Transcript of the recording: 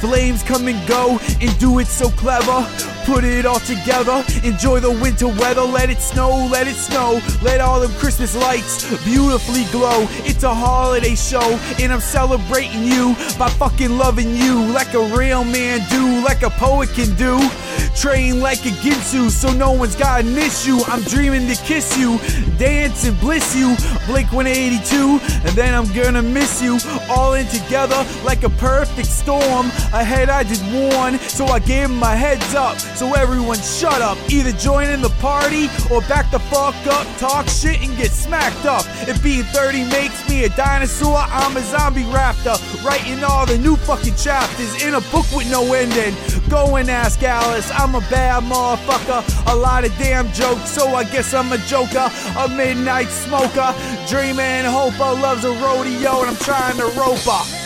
Flames come and go and do it so clever. Put it all together, enjoy the winter weather. Let it snow, let it snow. Let all them Christmas lights beautifully glow. It's a holiday show, and I'm celebrating you by fucking loving you like a real man do, like a poet can do. Train like a Ginsu, so no one's gotta miss you. I'm dreaming to kiss you, dance and bliss you. Blink 182, and then I'm gonna miss you. All in together like a perfect storm. Ahead I just warn, so I gave my heads up. So everyone shut up. Either join in the party or back the fuck up. Talk shit and get smacked up. If being 30 makes me a dinosaur, I'm a zombie raptor. Writing all the new fucking chapters in a book with no ending. Go and ask Alice, I'm a bad motherfucker. A lot of damn jokes, so I guess I'm a joker. A midnight smoker. Dreamer and hoper loves a rodeo, and I'm trying to rope her.